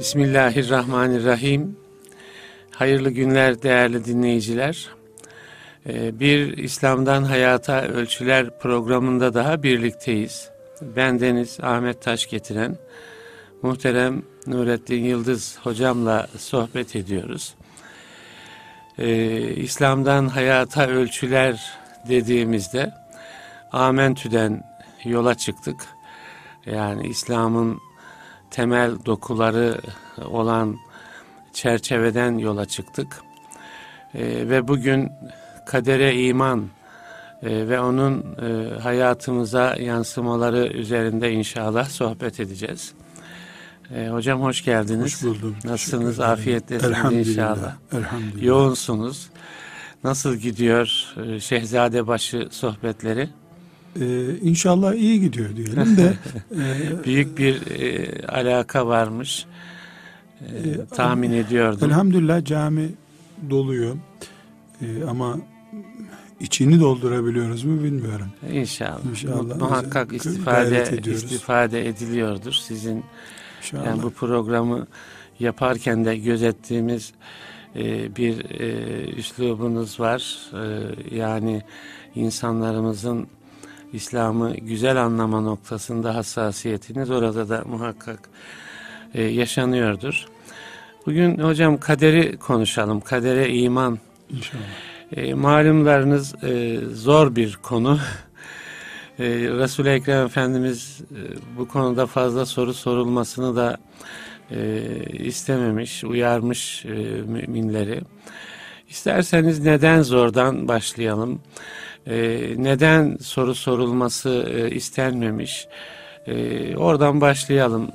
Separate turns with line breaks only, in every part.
Bismillahirrahmanirrahim. Hayırlı günler değerli dinleyiciler. Ee, bir İslam'dan Hayata Ölçüler programında daha birlikteyiz. Ben Deniz Ahmet Taş getiren muhterem Nurettin Yıldız hocamla sohbet ediyoruz. Ee, İslam'dan Hayata Ölçüler dediğimizde Amentü'den yola çıktık. Yani İslam'ın temel dokuları olan çerçeveden yola çıktık. E, ve bugün kadere iman e, ve onun e, hayatımıza yansımaları üzerinde inşallah sohbet edeceğiz. E, hocam hoş geldiniz.
Hoş buldum.
Nasılsınız? Afiyettesiniz inşallah.
Elhamdülillah.
Yoğunsunuz. Nasıl gidiyor e, Şehzadebaşı sohbetleri?
Ee, inşallah iyi gidiyor diyelim de.
e, Büyük bir e, alaka varmış. E, e, tahmin ediyordum.
Elhamdülillah cami doluyor. E, ama içini doldurabiliyoruz mu bilmiyorum.
İnşallah. İnşallah. Muhakkak istifade istifade ediliyordur. Sizin İnşallah. yani bu programı yaparken de gözettiğimiz e, bir e, üslubunuz var. E, yani insanlarımızın İslam'ı güzel anlama noktasında hassasiyetiniz orada da muhakkak e, yaşanıyordur. Bugün hocam kaderi konuşalım. Kadere iman.
İnşallah.
E, malumlarınız e, zor bir konu. E, Resul-i Ekrem Efendimiz e, bu konuda fazla soru sorulmasını da e, istememiş, uyarmış e, müminleri. İsterseniz neden zordan başlayalım? E, neden soru sorulması e, istenmemiş? E, oradan başlayalım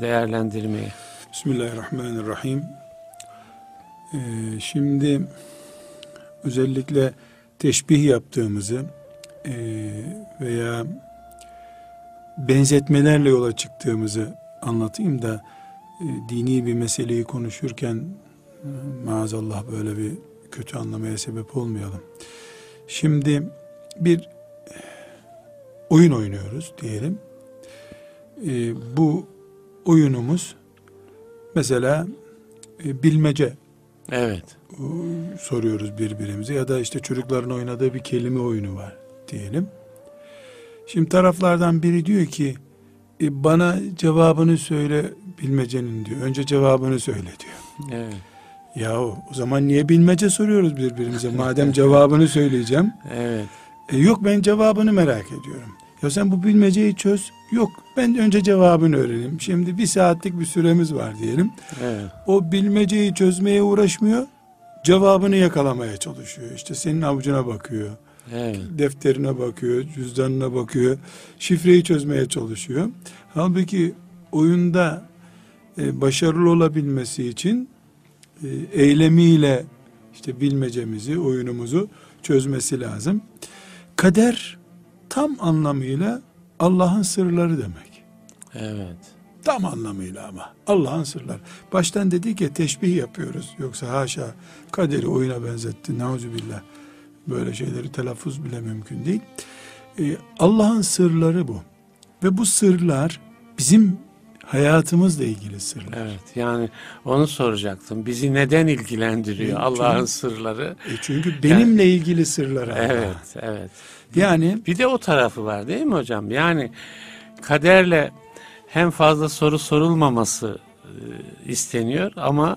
değerlendirmeye.
Bismillahirrahmanirrahim. Ee, şimdi özellikle teşbih yaptığımızı e, veya benzetmelerle yola çıktığımızı anlatayım da e, dini bir meseleyi konuşurken e, maazallah böyle bir kötü anlamaya sebep olmayalım. Şimdi bir oyun oynuyoruz diyelim. E, bu oyunumuz mesela e, bilmece
evet.
soruyoruz birbirimize ya da işte çocukların oynadığı bir kelime oyunu var diyelim. Şimdi taraflardan biri diyor ki e, bana cevabını söyle bilmecenin diyor. Önce cevabını söyle diyor.
Evet.
Yahu o zaman niye bilmece soruyoruz birbirimize? Madem cevabını söyleyeceğim.
Evet.
E, yok ben cevabını merak ediyorum. Ya sen bu bilmeceyi çöz. Yok ben önce cevabını öğreneyim. Şimdi bir saatlik bir süremiz var diyelim.
Evet.
O bilmeceyi çözmeye uğraşmıyor. Cevabını yakalamaya çalışıyor. İşte senin avucuna bakıyor.
Evet.
Defterine bakıyor, cüzdanına bakıyor. Şifreyi çözmeye çalışıyor. Halbuki oyunda e, başarılı olabilmesi için eylemiyle işte bilmecemizi, oyunumuzu çözmesi lazım. Kader tam anlamıyla Allah'ın sırları demek.
Evet.
Tam anlamıyla ama Allah'ın sırları. Baştan dedik ya teşbih yapıyoruz. Yoksa haşa kaderi oyuna benzetti. Nauzubillah. Böyle şeyleri telaffuz bile mümkün değil. Ee, Allah'ın sırları bu. Ve bu sırlar bizim hayatımızla ilgili sırlar.
Evet yani onu soracaktım. Bizi neden ilgilendiriyor Allah'ın sırları?
E çünkü benimle yani, ilgili sırları.
Evet, Allah. evet.
Yani
bir de o tarafı var değil mi hocam? Yani kaderle hem fazla soru sorulmaması e, isteniyor ama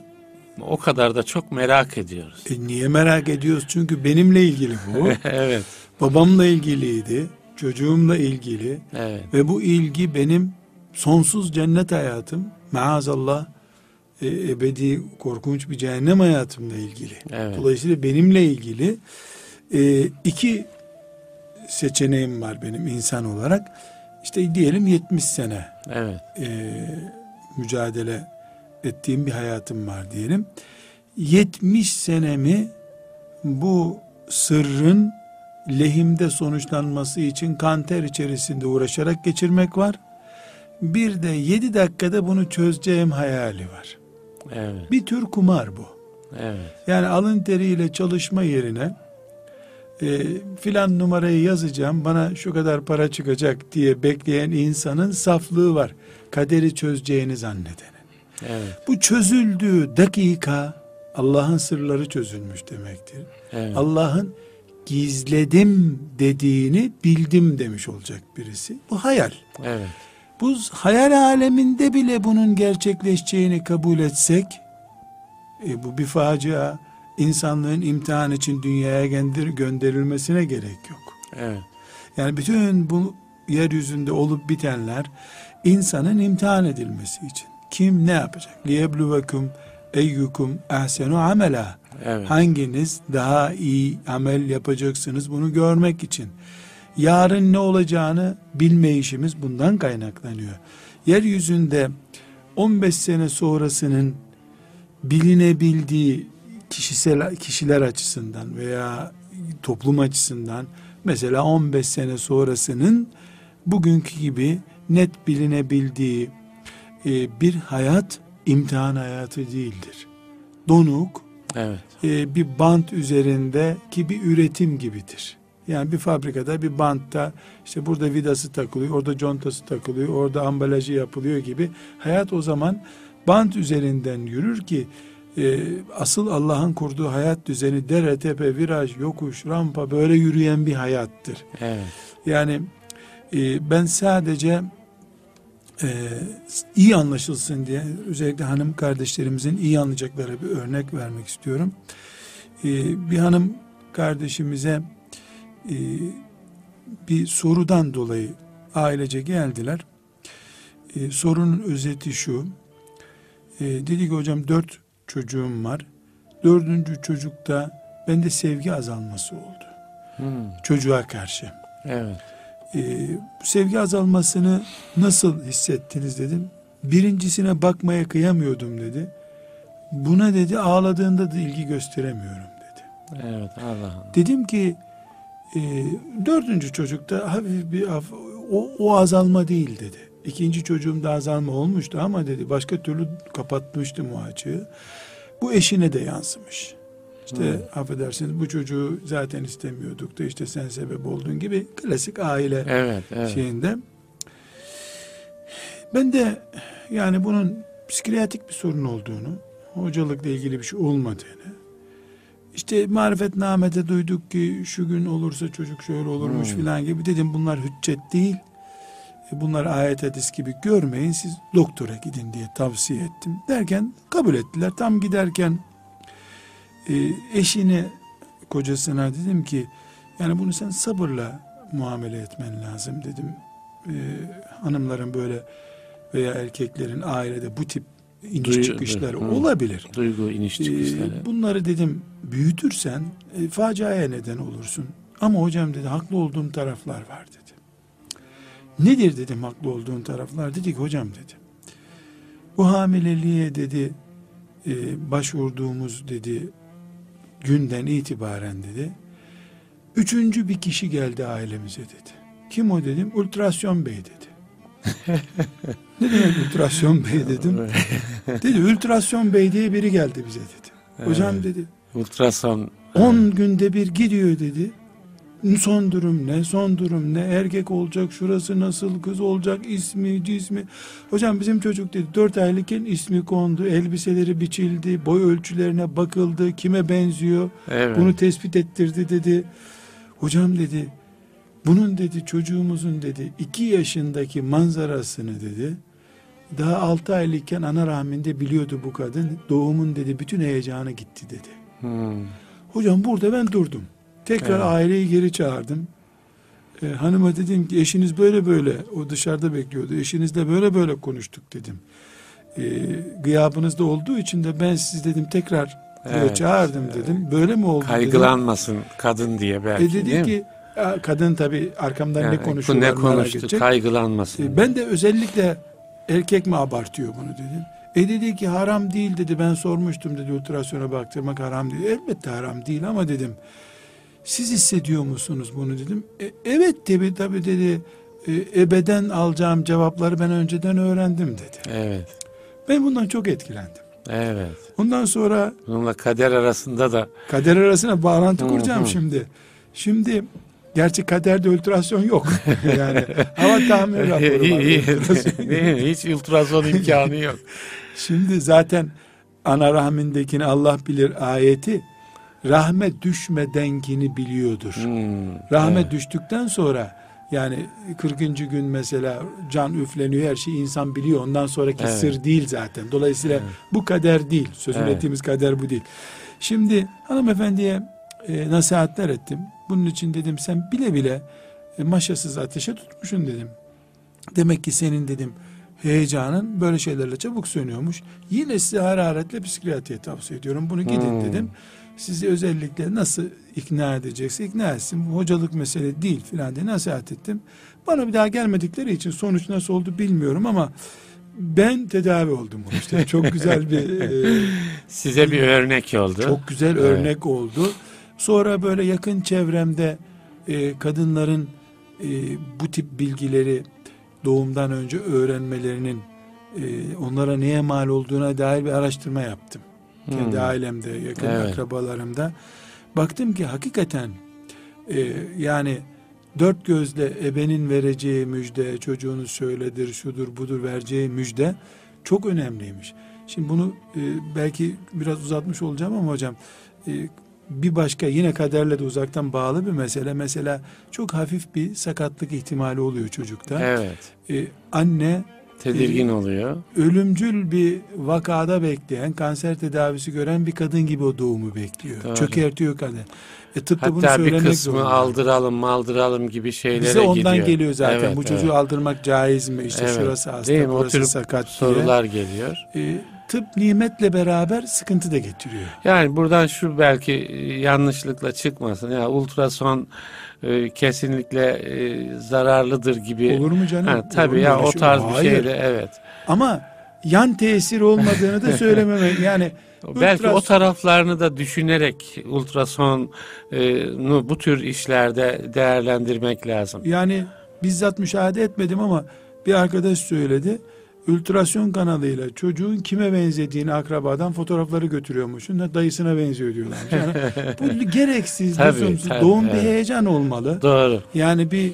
o kadar da çok merak ediyoruz.
E niye merak ediyoruz? Çünkü benimle ilgili bu.
evet.
Babamla ilgiliydi, çocuğumla ilgili.
Evet.
Ve bu ilgi benim sonsuz cennet hayatım maazallah e, ebedi korkunç bir cehennem hayatımla ilgili.
Evet.
Dolayısıyla benimle ilgili e, iki seçeneğim var benim insan olarak. İşte diyelim 70 sene
evet.
e, mücadele ettiğim bir hayatım var diyelim. 70 senemi bu sırrın lehimde sonuçlanması için kanter içerisinde uğraşarak geçirmek var. Bir de yedi dakikada bunu çözeceğim hayali var.
Evet.
Bir tür kumar bu.
Evet.
Yani alın teriyle çalışma yerine e, filan numarayı yazacağım bana şu kadar para çıkacak diye bekleyen insanın saflığı var. Kaderi çözeceğini zannedenin.
Evet.
Bu çözüldüğü dakika Allah'ın sırları çözülmüş demektir.
Evet.
Allah'ın gizledim dediğini bildim demiş olacak birisi. Bu hayal.
Evet.
Bu hayal aleminde bile bunun gerçekleşeceğini kabul etsek e, bu bir facia. İnsanlığın imtihan için dünyaya gönder gönderilmesine gerek yok.
Evet.
Yani bütün bu yeryüzünde olup bitenler insanın imtihan edilmesi için. Kim ne yapacak? Liyebluvekum eyyukum ahsenu amela.
Evet.
Hanginiz daha iyi amel yapacaksınız bunu görmek için. Yarın ne olacağını bilme işimiz bundan kaynaklanıyor. Yeryüzünde 15 sene sonrasının bilinebildiği kişisel kişiler açısından veya toplum açısından mesela 15 sene sonrasının bugünkü gibi net bilinebildiği e, bir hayat imtihan hayatı değildir. Donuk
Evet.
e, bir bant üzerindeki bir üretim gibidir. Yani bir fabrikada bir bantta işte burada vidası takılıyor, orada contası takılıyor, orada ambalajı yapılıyor gibi. Hayat o zaman bant üzerinden yürür ki e, asıl Allah'ın kurduğu hayat düzeni dere tepe viraj yokuş rampa böyle yürüyen bir hayattır.
Evet.
Yani e, ben sadece e, iyi anlaşılsın diye özellikle hanım kardeşlerimizin iyi anlayacakları bir örnek vermek istiyorum. E, bir hanım kardeşimize e, bir sorudan dolayı ailece geldiler. E, sorunun özeti şu. E, dedi ki hocam dört çocuğum var. Dördüncü çocukta bende sevgi azalması oldu.
Hmm.
Çocuğa karşı.
Evet.
Ee, sevgi azalmasını nasıl hissettiniz dedim. Birincisine bakmaya kıyamıyordum dedi. Buna dedi ağladığında da ilgi gösteremiyorum dedi.
Evet. Allah'ım.
Dedim ki e, dördüncü çocukta hafif bir af, o, o azalma değil dedi. İkinci çocuğumda azalma olmuştu ama dedi başka türlü kapatmıştım o açığı. Bu eşine de yansımış. İşte
Hmm.
affedersiniz bu çocuğu zaten istemiyorduk da işte sen sebep oldun gibi klasik aile
Evet. Evet.
şeyinde. Ben de yani bunun psikiyatrik bir sorun olduğunu, hocalıkla ilgili bir şey olmadığını, işte marifetnamede duyduk ki şu gün olursa çocuk şöyle olurmuş
Hmm.
filan gibi dedim bunlar hüccet değil. E, Bunlar ayet hadis gibi görmeyin siz doktora gidin diye tavsiye ettim. Derken kabul ettiler. Tam giderken e, eşini kocasına dedim ki yani bunu sen sabırla muamele etmen lazım dedim. E, hanımların böyle veya erkeklerin ailede bu tip iniş
Duyu-
çıkışları
Hı.
olabilir.
Duygu iniş çıkışları.
Ee, bunları dedim büyütürsen e, faciaya neden olursun. Ama hocam dedi haklı olduğum taraflar var dedi. Nedir dedim haklı olduğun taraflar? Dedi ki hocam dedi. Bu hamileliğe dedi e, başvurduğumuz dedi günden itibaren dedi. Üçüncü bir kişi geldi ailemize dedi. Kim o dedim? Ultrasyon bey dedi. ne demek ultrasyon bey dedim. Dedi ultrasyon bey diye biri geldi bize dedi. Hocam dedi
Ultrason.
10 günde bir gidiyor dedi. Son durum ne? Son durum ne? Erkek olacak, şurası nasıl, kız olacak, ismi, cismi. Hocam bizim çocuk dedi 4 aylıkken ismi kondu, elbiseleri biçildi, boy ölçülerine bakıldı, kime benziyor,
Evet.
bunu tespit ettirdi dedi. Hocam dedi, bunun dedi çocuğumuzun dedi 2 yaşındaki manzarasını dedi, daha 6 aylıkken ana rahminde biliyordu bu kadın, doğumun dedi bütün heyecanı gitti dedi.
Hmm.
Hocam burada ben durdum. Tekrar
Evet.
aileyi geri çağırdım. Ee, hanıma dedim ki eşiniz böyle böyle o dışarıda bekliyordu. Eşinizle böyle böyle konuştuk dedim. Ee, gıyabınızda olduğu için de ben sizi dedim tekrar
Evet,
çağırdım dedim. Böyle mi oldu dedim.
Kaygılanmasın kadın diye belki
E dedi
değil mi?
Ki "Aa, kadın tabi arkamdan
Yani
ne konuşuyorlar
ne konuştu kaygılanmasın.
E, Ben de özellikle erkek mi abartıyor bunu dedim. E dedi ki haram değil dedi ben sormuştum dedi ultrasyona baktırmak haram değil. Elbette haram değil ama dedim siz hissediyor musunuz bunu dedim. E, evet tabi tabi dedi e, ebeden alacağım cevapları ben önceden öğrendim dedi.
Evet.
Ben bundan çok etkilendim.
Evet.
Ondan sonra
Bununla kader arasında da
kader arasına bağlantı
Hı
kuracağım
hı.
şimdi. Şimdi gerçi kaderde ultrasyon yok. yani hava tahmini raporu var.
mi? Hiç ultrason imkanı yok.
Şimdi zaten ana rahmindekini Allah bilir ayeti rahme düşmedenkini biliyordur.
Hmm,
Rahme
evet.
düştükten sonra yani 40. gün mesela can üfleniyor her şeyi insan biliyor. Ondan sonraki
Evet.
sır değil zaten. Dolayısıyla bu kader değil. Sözünü
Evet.
ettiğimiz kader bu değil. Şimdi hanımefendiye e, nasihatler ettim. Bunun için dedim sen bile bile e, maşasız ateşe tutmuşsun dedim. Demek ki senin dedim heyecanın böyle şeylerle çabuk sönüyormuş. Yine size hararetle psikiyatriye tavsiye ediyorum. Bunu gidin
Hmm.
dedim. Sizi özellikle nasıl ikna edecekse ikna etsin. Bu hocalık mesele değil filan diye nasihat ettim. Bana bir daha gelmedikleri için sonuç nasıl oldu bilmiyorum ama ben tedavi oldum o işte. Çok güzel bir e,
Size bir örnek oldu.
çok güzel
Evet.
örnek oldu. Sonra böyle yakın çevremde e, kadınların e, bu tip bilgileri doğumdan önce öğrenmelerinin e, onlara neye mal olduğuna dair bir araştırma yaptım. Kendi
Hmm.
ailemde, yakın
Evet.
akrabalarımda. Baktım ki hakikaten e, yani dört gözle ebenin vereceği müjde, çocuğunu söyledir, şudur budur vereceği müjde çok önemliymiş. Şimdi bunu e, belki biraz uzatmış olacağım ama hocam e, bir başka yine kaderle de uzaktan bağlı bir mesele. Mesela çok hafif bir sakatlık ihtimali oluyor çocukta.
Evet.
E, anne
Tedirgin oluyor.
ölümcül bir vakada bekleyen, kanser tedavisi gören bir kadın gibi o doğumu bekliyor.
Doğru.
Çökertiyor kadın. E tıpta bunu
Hatta bir kısmı
zorunda.
aldıralım maldıralım gibi şeylere
Bize ondan
gidiyor.
geliyor zaten.
Evet,
Bu çocuğu
evet.
aldırmak caiz mi? İşte
Evet.
şurası hasta,
Değil mi? O
burası
tür
sakat diye.
Sorular geliyor.
E, tıp nimetle beraber sıkıntı da getiriyor.
Yani buradan şu belki e, yanlışlıkla çıkmasın. Ya ultrason e, kesinlikle e, zararlıdır gibi.
Olur mu canım?
Ha,
Olur
tabii
mu
ya o tarz bir
Hayır.
şeyde evet.
Ama yan tesir olmadığını da söylememek. Yani
Belki
ultras-
o taraflarını da düşünerek ultrasonu bu tür işlerde değerlendirmek lazım.
Yani bizzat müşahede etmedim ama bir arkadaş söyledi. Ultrason kanalıyla çocuğun kime benzediğini akrabadan fotoğrafları götürüyormuşsun. da Dayısına benziyor diyorlarmış. Yani bu gereksiz,
Tabii,
lüzumsuz.
tabii,
doğum bir
evet.
heyecan olmalı.
Doğru.
Yani bir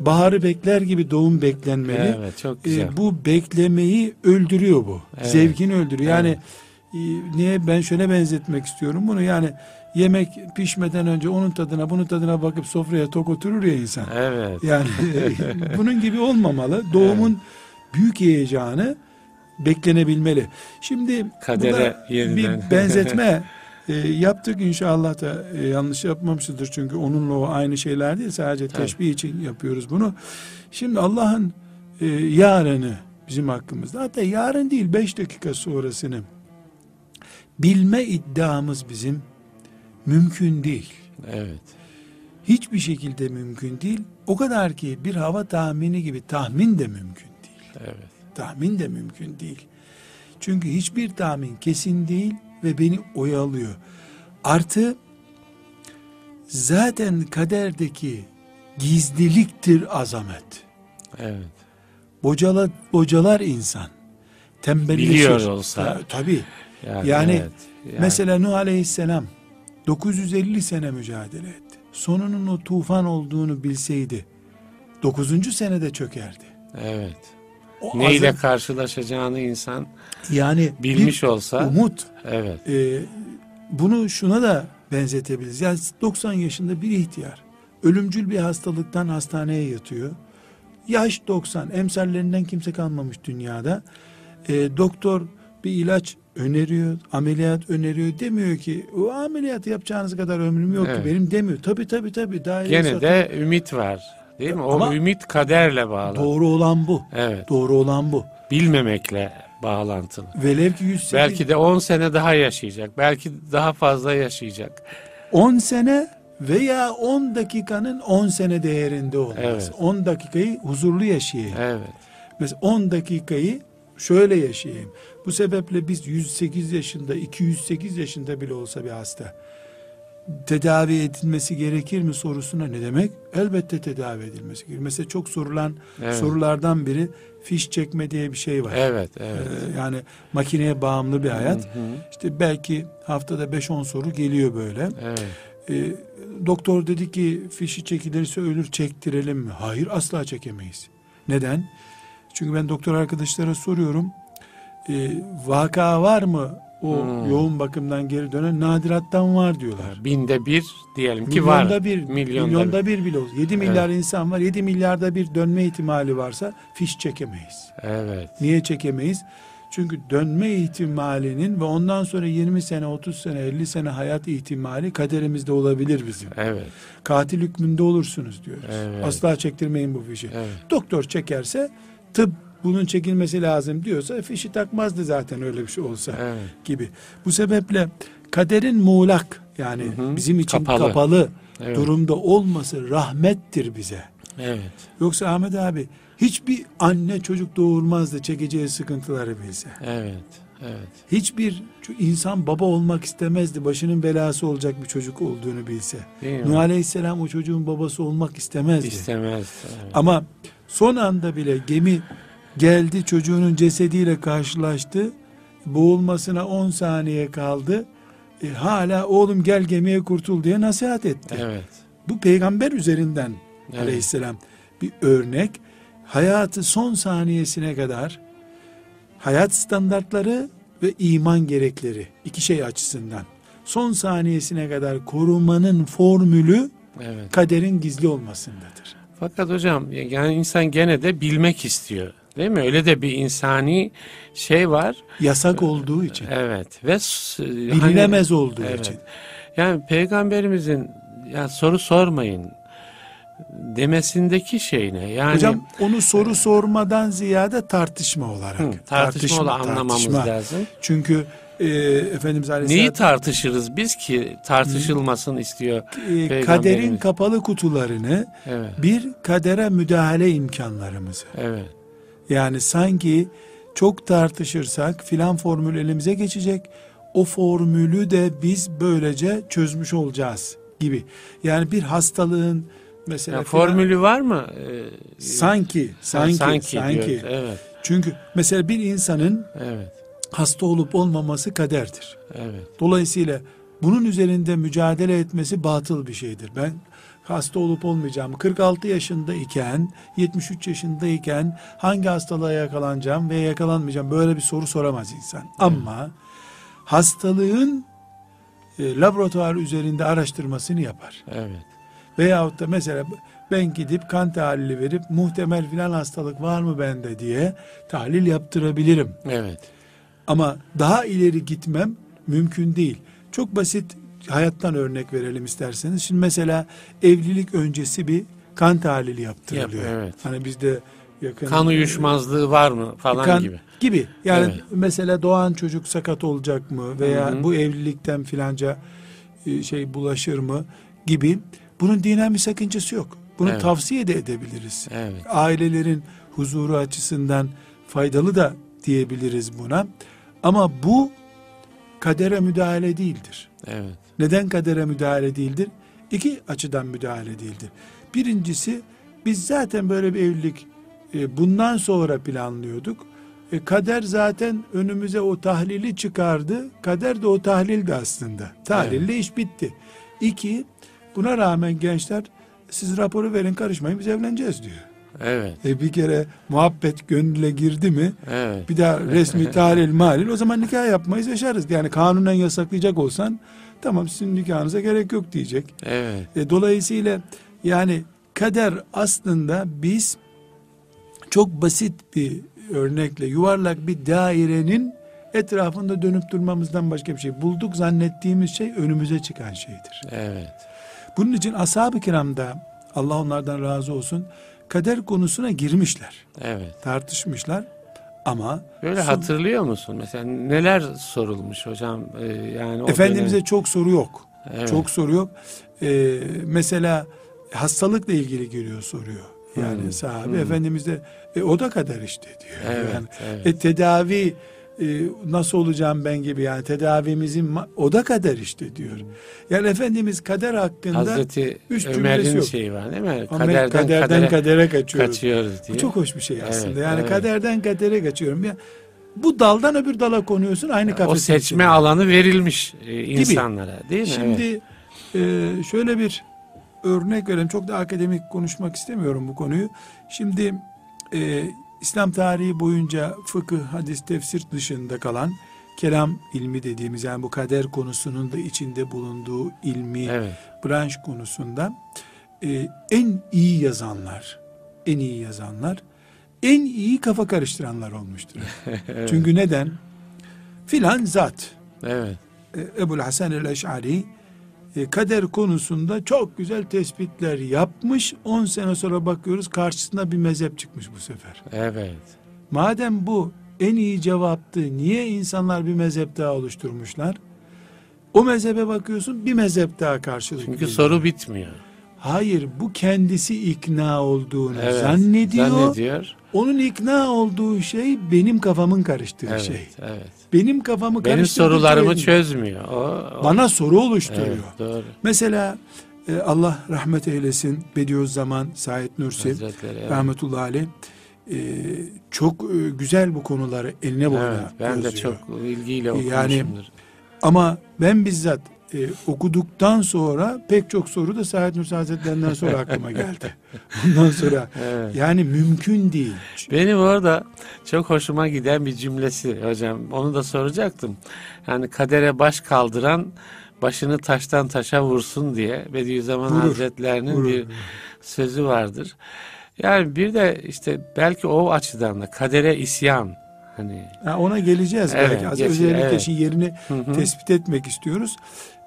baharı bekler gibi doğum beklenmeli.
Evet çok
Ee,
güzel.
bu beklemeyi öldürüyor bu.
Evet.
Zevkini öldürüyor. Yani
Evet.
e, niye ben şöyle benzetmek istiyorum bunu yani yemek pişmeden önce onun tadına bunun tadına bakıp sofraya tok oturur ya insan.
Evet.
Yani e, bunun gibi olmamalı. Doğumun büyük heyecanı beklenebilmeli. Şimdi
Kadere yeniden.
bir benzetme e, yaptık inşallah da e, yanlış yapmamışızdır çünkü onunla o aynı şeyler değil sadece
Tabii.
teşbih için yapıyoruz bunu. Şimdi Allah'ın e, yarını bizim hakkımızda hatta yarın değil beş dakika sonrasını bilme iddiamız bizim mümkün değil.
Evet.
Hiçbir şekilde mümkün değil. O kadar ki bir hava tahmini gibi tahmin de mümkün.
Evet.
Tahmin de mümkün değil. Çünkü hiçbir tahmin kesin değil ve beni oyalıyor. Artı zaten kaderdeki gizliliktir azamet.
Evet.
Bocala, bocalar insan. Tembelleşir.
Biliyor olsa.
Ta- tabii.
Yani,
Yani
evet. Yani
Mesela Nuh Aleyhisselam 950 sene mücadele etti. Sonunun o tufan olduğunu bilseydi 9. senede çökerdi.
evet.
O
Neyle
azim-
karşılaşacağını insan
yani
bilmiş
bir
olsa
umut
evet.
e, bunu şuna da benzetebiliriz. Yani 90 yaşında bir ihtiyar ölümcül bir hastalıktan hastaneye yatıyor. Yaş 90 emsallerinden kimse kalmamış dünyada. E, doktor bir ilaç öneriyor, ameliyat öneriyor. Demiyor ki o ameliyatı yapacağınız kadar ömrüm yok
Evet.
ki benim demiyor. Tabii tabii tabii.
Gene
satın-
de ümit var. Değil mi? O
Ama-
ümit kaderle bağlı.
doğru olan bu.
Evet.
Doğru olan bu.
Bilmemekle bağlantılı.
Velev ki 108
Belki de 10 sene daha yaşayacak. Belki daha fazla yaşayacak.
10 sene veya 10 dakikanın 10 sene değerinde olması.
Evet.
10 dakikayı huzurlu yaşayayım.
Evet.
Mesela 10 dakikayı şöyle yaşayayım. Bu sebeple biz 108 yaşında, 208 yaşında bile olsa bir hasta tedavi edilmesi gerekir mi sorusuna ne demek? Elbette tedavi edilmesi gerekir. Mesela çok sorulan
Evet.
sorulardan biri fiş çekme diye bir şey var.
Evet, evet.
Ee, yani makineye bağımlı bir hayat.
Hı hı.
İşte belki haftada 5-10 soru geliyor böyle.
Evet.
Ee, doktor dedi ki fişi çekilirse ölür çektirelim mi? Hayır asla çekemeyiz. Neden? Çünkü ben doktor arkadaşlara soruyorum. e, vaka var mı o
Hmm.
yoğun bakımdan geri dönen nadirattan var diyorlar.
Binde bir diyelim ki
milyonda
var.
bir,
Milyonda
milyonda, bir bile olsa. 7 milyar insan var. 7 milyarda bir dönme ihtimali varsa fiş çekemeyiz.
Evet.
Niye çekemeyiz? Çünkü dönme ihtimalinin ve ondan sonra 20 sene, 30 sene, 50 sene hayat ihtimali kaderimizde olabilir bizim.
Evet.
Katil hükmünde olursunuz diyoruz.
Evet.
Asla çektirmeyin bu fişi.
Evet.
Doktor çekerse tıp bunun çekilmesi lazım diyorsa fişi takmazdı zaten öyle bir şey olsa
Evet.
gibi. Bu sebeple kaderin muğlak yani
Hı hı.
bizim için
Kapalı.
kapalı,
Evet.
durumda olması rahmettir bize.
Evet.
Yoksa Ahmet abi hiçbir anne çocuk doğurmaz da çekeceği sıkıntıları bilse.
Evet. Evet.
Hiçbir insan baba olmak istemezdi. Başının belası olacak bir çocuk olduğunu bilse. Nuh Aleyhisselam o çocuğun babası olmak istemezdi.
İstemez. Evet.
Ama son anda bile gemi geldi çocuğunun cesediyle karşılaştı. Boğulmasına 10 saniye kaldı. E, hala oğlum gel gemiye kurtul diye nasihat etti.
Evet.
Bu peygamber üzerinden
Evet.
aleyhisselam bir örnek. Hayatı son saniyesine kadar hayat standartları ve iman gerekleri iki şey açısından son saniyesine kadar korumanın formülü
Evet.
kaderin gizli olmasındadır.
Fakat hocam yani insan gene de bilmek istiyor. Değil mi? Öyle de bir insani şey var.
Yasak olduğu için.
Evet. Ve s- hani-
Bilinemez olduğu
Evet.
için.
Yani peygamberimizin ya soru sormayın demesindeki şey ne? Yani
Hocam onu soru sormadan ziyade tartışma olarak.
hı, tartışma, olarak anlamamız
tartışma.
lazım.
Çünkü e, Efendimiz
Neyi
Aleyhisselatü
tartışırız biz ki tartışılmasın istiyor.
e, kaderin kapalı kutularını
Evet.
bir kadere müdahale imkanlarımızı.
Evet.
Yani sanki çok tartışırsak filan formül elimize geçecek. O formülü de biz böylece çözmüş olacağız gibi. Yani bir hastalığın mesela
Ya
filan-
formülü var mı? Ee,
sanki sanki sanki,
sanki, diyoruz. Evet.
çünkü mesela bir insanın
Evet.
hasta olup olmaması kaderdir.
Evet.
Dolayısıyla bunun üzerinde mücadele etmesi batıl bir şeydir. Ben hasta olup olmayacağım 46 yaşındayken 73 yaşındayken hangi hastalığa yakalanacağım ve yakalanmayacağım böyle bir soru soramaz insan. Ama hastalığın e, laboratuvar üzerinde araştırmasını yapar.
Evet.
Veyahut da mesela ben gidip kan tahlili verip muhtemel filan hastalık var mı bende diye tahlil yaptırabilirim.
Evet.
Ama daha ileri gitmem mümkün değil. Çok basit hayattan örnek verelim isterseniz. Şimdi mesela evlilik öncesi bir kan tahlili yaptırılıyor.
Yap- evet.
Hani bizde yakın
Kan uyuşmazlığı var mı falan
kan-
gibi.
gibi. Yani
Evet.
mesela doğan çocuk sakat olacak mı veya
Hı hı.
bu evlilikten filanca e, şey bulaşır mı gibi. Bunun dinen bir sakıncası yok. Bunu
Evet.
tavsiye de edebiliriz.
Evet.
Ailelerin huzuru açısından faydalı da diyebiliriz buna. Ama bu kadere müdahale değildir.
Evet.
Neden kadere müdahale değildir? İki açıdan müdahale değildir. Birincisi biz zaten böyle bir evlilik e, bundan sonra planlıyorduk. E, kader zaten önümüze o tahlili çıkardı. Kader de o tahlildi aslında. Tahlille iş bitti. İki, buna rağmen gençler siz raporu verin karışmayın biz evleneceğiz diyor.
Evet.
E, bir kere muhabbet gönüle girdi mi
Evet.
bir daha resmi tahlil malil o zaman nikah yapmayız yaşarız. Yani kanunen yasaklayacak olsan tamam sizin nikahınıza gerek yok diyecek.
Evet.
E, dolayısıyla yani kader aslında biz çok basit bir örnekle yuvarlak bir dairenin etrafında dönüp durmamızdan başka bir şey. Bulduk zannettiğimiz şey önümüze çıkan şeydir.
Evet.
Bunun için ashab-ı kiramda Allah onlardan razı olsun kader konusuna girmişler.
Evet.
Tartışmışlar ama
Böyle
son-
hatırlıyor musun? Mesela neler sorulmuş hocam? Ee, yani o
Efendimiz'e
dönem-
çok soru yok.
Evet.
Çok soru yok. Ee, mesela hastalıkla ilgili geliyor soruyor. Yani
Hmm,
sahabe
hmm.
Efendimiz de e, o da kadar işte diyor.
Evet.
Yani,
evet.
e, tedavi e, nasıl olacağım ben gibi yani tedavimizin o da kader işte diyor. Yani Efendimiz kader hakkında
Hazreti
üç
Ömer'in
yok.
şeyi var değil mi? Kaderden,
kaderden
kadere
kadere kaçıyoruz.
kaçıyoruz diye.
Bu çok hoş bir şey aslında.
Evet,
yani
evet.
kaderden kadere kaçıyorum. Ya, bu daldan öbür dala konuyorsun aynı
o
kafesin
seçme
içinde.
alanı verilmiş e, insanlara değil mi?
Şimdi e, şöyle bir örnek verelim. Çok da akademik konuşmak istemiyorum bu konuyu. Şimdi e, İslam tarihi boyunca fıkıh, hadis, tefsir dışında kalan kelam ilmi dediğimiz yani bu kader konusunun da içinde bulunduğu ilmi
Evet.
branş konusunda e, en iyi yazanlar, en iyi yazanlar, en iyi kafa karıştıranlar olmuştur. Çünkü neden? Filan zat,
Evet.
e, Ebul Hasan el-Eş'ari e, kader konusunda çok güzel tespitler yapmış. 10 sene sonra bakıyoruz karşısına bir mezhep çıkmış bu sefer.
Evet.
Madem bu en iyi cevaptı, niye insanlar bir mezhep daha oluşturmuşlar? O mezhebe bakıyorsun bir mezhep daha karşılık
Çünkü soru bitmiyor.
Hayır bu kendisi ikna olduğunu
Evet.
zannediyor.
Zannediyor.
Onun ikna olduğu şey benim kafamın karıştığı
Evet.
şey.
Evet.
Benim kafamı
Benim
karıştırdığı
sorularımı
şey-
çözmüyor. O, o-
Bana soru oluşturuyor.
Evet, doğru.
Mesela e, Allah rahmet eylesin Bediüzzaman Said Nursi
Hazretleri. Evet.
rahmetullahi aleyh e, çok e, güzel bu konuları eline boyuna
Evet, ben de
yazıyor.
çok ilgiyle
Yani-
okumuşumdur.
Ama ben bizzat e, okuduktan sonra pek çok soru da Said Nursi Hazretlerinden sonra aklıma geldi. Bundan sonra
Evet.
yani mümkün değil.
Benim orada çok hoşuma giden bir cümlesi hocam. Onu da soracaktım. Yani kadere baş kaldıran başını taştan taşa vursun diye Bediüzzaman
Vurur,
Hazretlerinin
vurur.
bir sözü vardır. Yani bir de işte belki o açıdan da kadere isyan hani
Ha, ona geleceğiz
Evet,
belki. Az
geç-
özellikle
evet.
şimdi yerini
Hı hı.
tespit etmek istiyoruz.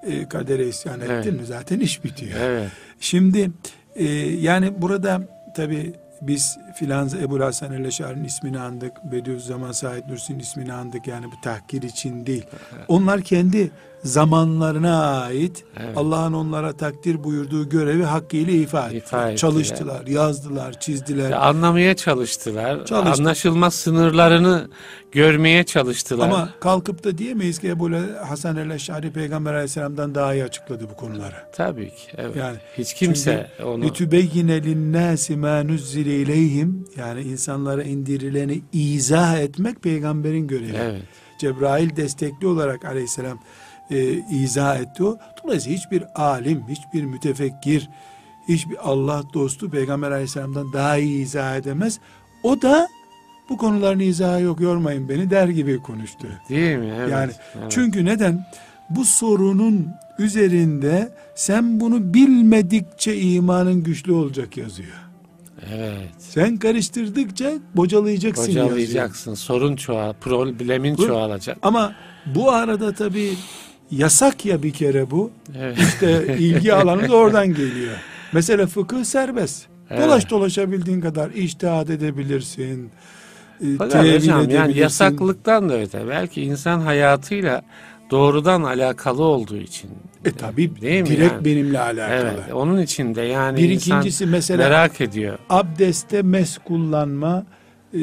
E, kadere isyan ettin
Evet.
mi zaten iş bitiyor.
evet
Şimdi e, yani burada tabi biz filan Ebu Hasan el-Eşari'nin ismini andık. Bediüzzaman Said Nursi'nin ismini andık. Yani bu tahkir için değil. Onlar kendi zamanlarına ait
Evet.
Allah'ın onlara takdir buyurduğu görevi hakkıyla ifa ettiler.
İfa ettiler.
Çalıştılar, yazdılar, çizdiler.
Ya anlamaya çalıştılar.
Çalıştı.
Anlaşılmaz sınırlarını görmeye çalıştılar.
Ama kalkıp da diyemeyiz ki Ebu Hasan el-Eşari Peygamber aleyhisselamdan daha iyi açıkladı bu konuları.
tabii ki evet.
Yani
hiç kimse onu
Litübeyyine linnâsi mâ nuzzile ileyhim yani insanlara indirileni izah etmek peygamberin görevi.
evet.
Cebrail destekli olarak aleyhisselam e, izah etti o. Dolayısıyla hiçbir alim, hiçbir mütefekkir, hiçbir Allah dostu peygamber aleyhisselamdan daha iyi izah edemez. O da bu konuların izahı yok yormayın beni der gibi konuştu.
Değil mi? Evet.
Yani
evet.
çünkü neden? Bu sorunun üzerinde sen bunu bilmedikçe imanın güçlü olacak yazıyor.
evet.
Sen karıştırdıkça bocalayacaksın yazıyor.
Bocalayacaksın. Sorun çoğal, problemin
Bu-
çoğalacak.
Ama bu arada tabii yasak ya bir kere bu.
Evet.
İşte ilgi alanı da oradan geliyor. Mesela fıkıh serbest.
Evet.
Dolaş dolaşabildiğin kadar iştihat edebilirsin. e,
Fakat hocam yani yasaklıktan da öte. Belki insan hayatıyla doğrudan alakalı olduğu için.
E tabi
Değil mi
direkt
yani?
benimle alakalı.
Evet. Onun için de yani
Bir
insan
ikincisi mesela
merak ediyor.
abdeste mes kullanma e,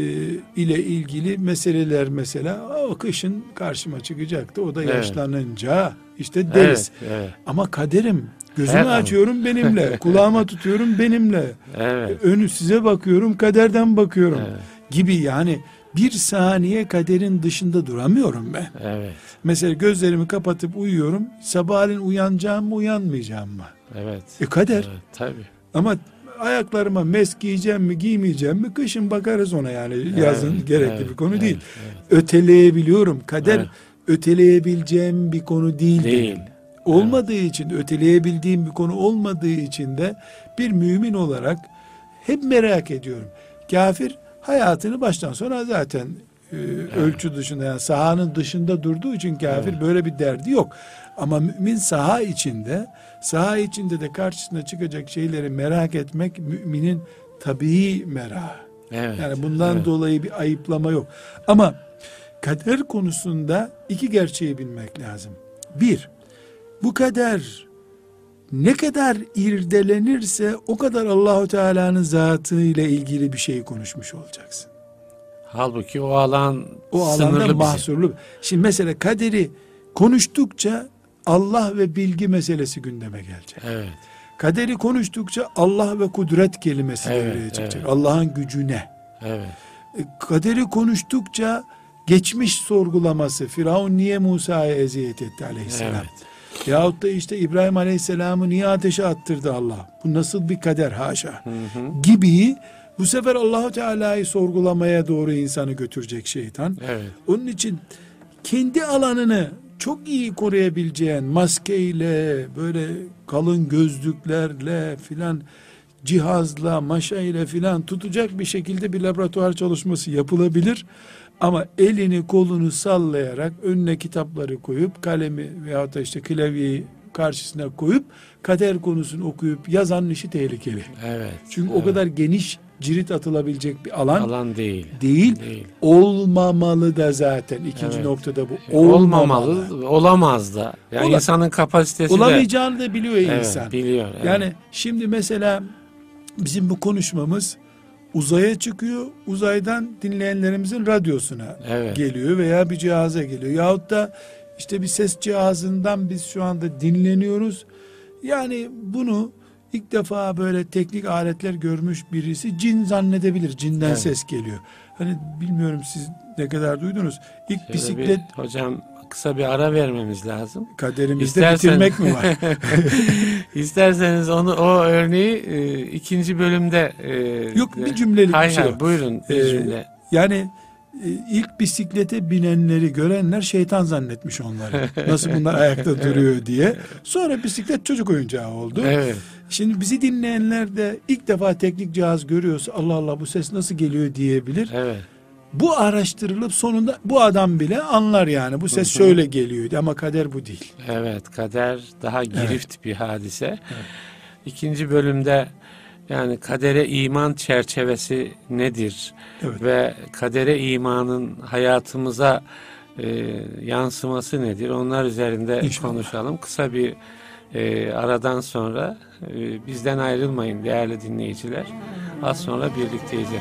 ile ilgili meseleler mesela o kışın karşıma çıkacaktı. O da
Evet.
yaşlanınca işte deriz.
Evet. Evet.
Ama kaderim gözümü
Evet.
açıyorum benimle, kulağıma tutuyorum benimle.
Evet.
Önü size bakıyorum, kaderden bakıyorum
Evet.
gibi yani bir saniye kaderin dışında duramıyorum ben.
Evet.
Mesela gözlerimi kapatıp uyuyorum. Sabahleyin uyanacağım mı, uyanmayacağım mı?
Evet.
E kader.
Evet. Tabii.
Ama ayaklarıma mes giyeceğim mi giymeyeceğim mi kışın bakarız ona yani yazın
Evet,
gerekli
evet,
bir konu
evet,
değil.
evet.
Öteleyebiliyorum. Kader
Evet.
öteleyebileceğim bir konu değil.
Değil.
Olmadığı için öteleyebildiğim bir konu olmadığı için de bir mümin olarak hep merak ediyorum. Kafir hayatını baştan sona zaten e, ölçü dışında yani sahanın dışında durduğu için kafir
Evet.
böyle bir derdi yok. Ama mümin saha içinde, saha içinde de karşısına çıkacak şeyleri merak etmek müminin tabii merakı.
Evet.
Yani bundan
evet.
dolayı bir ayıplama yok. Ama kader konusunda iki gerçeği bilmek lazım. Bir, bu kader ne kadar irdelenirse o kadar Allahu Teala'nın zatı ile ilgili bir şey konuşmuş olacaksın.
Halbuki o alan
O
sınırlı
alanda
bir şey.
mahsurlu. Şimdi mesela kaderi konuştukça Allah ve bilgi meselesi gündeme gelecek.
Evet.
Kaderi konuştukça Allah ve kudret kelimesi
Evet,
devreye çıkacak.
evet.
Allah'ın gücüne.
Evet.
E, kaderi konuştukça geçmiş sorgulaması Firavun niye Musa'ya eziyet etti aleyhisselam
Evet.
yahut da işte İbrahim aleyhisselamı niye ateşe attırdı Allah bu nasıl bir kader haşa
Hı hı.
gibi Bu sefer Allahu Teala'yı sorgulamaya doğru insanı götürecek şeytan.
Evet.
Onun için kendi alanını çok iyi koruyabileceğin maskeyle, böyle kalın gözlüklerle filan cihazla, maşayla filan tutacak bir şekilde bir laboratuvar çalışması yapılabilir. Ama elini kolunu sallayarak önüne kitapları koyup kalemi veyahut da işte klavyeyi karşısına koyup kader konusunu okuyup yazanın işi tehlikeli.
Evet.
Çünkü o
evet.
kadar geniş cirit atılabilecek bir alan
alan değil.
değil.
Değil.
Olmamalı da zaten ikinci
Evet.
noktada bu.
Olmamalı, olamaz da. Yani
Ola-
insanın kapasitesi de
Olamayacağını da biliyor
evet,
insan.
biliyor. evet.
Yani şimdi mesela bizim bu konuşmamız uzaya çıkıyor. Uzaydan dinleyenlerimizin radyosuna
Evet.
geliyor veya bir cihaza geliyor. Yahut da işte bir ses cihazından biz şu anda dinleniyoruz. Yani bunu ilk defa böyle teknik aletler görmüş birisi cin zannedebilir. Cinden
Evet.
ses geliyor. Hani bilmiyorum siz ne kadar duydunuz. İlk
Şöyle
bisiklet
bir- hocam kısa bir ara vermemiz lazım.
kaderimizde
İstersen-
bitirmek mi var?
İsterseniz onu o örneği e, ikinci bölümde e,
Yok, bir cümlelik bir
hayır,
şey
hayır, buyurun bir
Ee,
cümle.
Yani e, ilk bisiklete binenleri görenler şeytan zannetmiş onları. Nasıl bunlar ayakta duruyor diye. Sonra bisiklet çocuk oyuncağı oldu.
Evet.
Şimdi bizi dinleyenler de ilk defa teknik cihaz görüyorsa Allah Allah bu ses nasıl geliyor diyebilir.
Evet.
Bu araştırılıp sonunda bu adam bile anlar yani bu ses şöyle geliyor ama kader bu değil.
Evet, kader daha girift bir hadise. İkinci bölümde yani kadere iman çerçevesi nedir
Evet.
ve kadere imanın hayatımıza e, yansıması nedir? Onlar üzerinde
İnşallah.
konuşalım. Kısa bir e, aradan sonra e, bizden ayrılmayın değerli dinleyiciler. Az sonra birlikteyiz efendim.